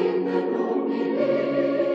He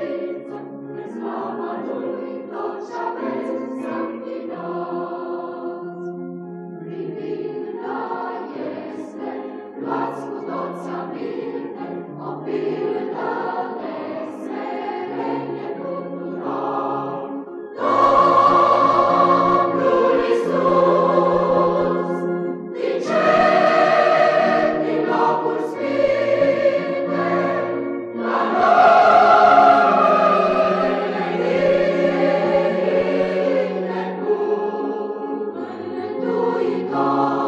said,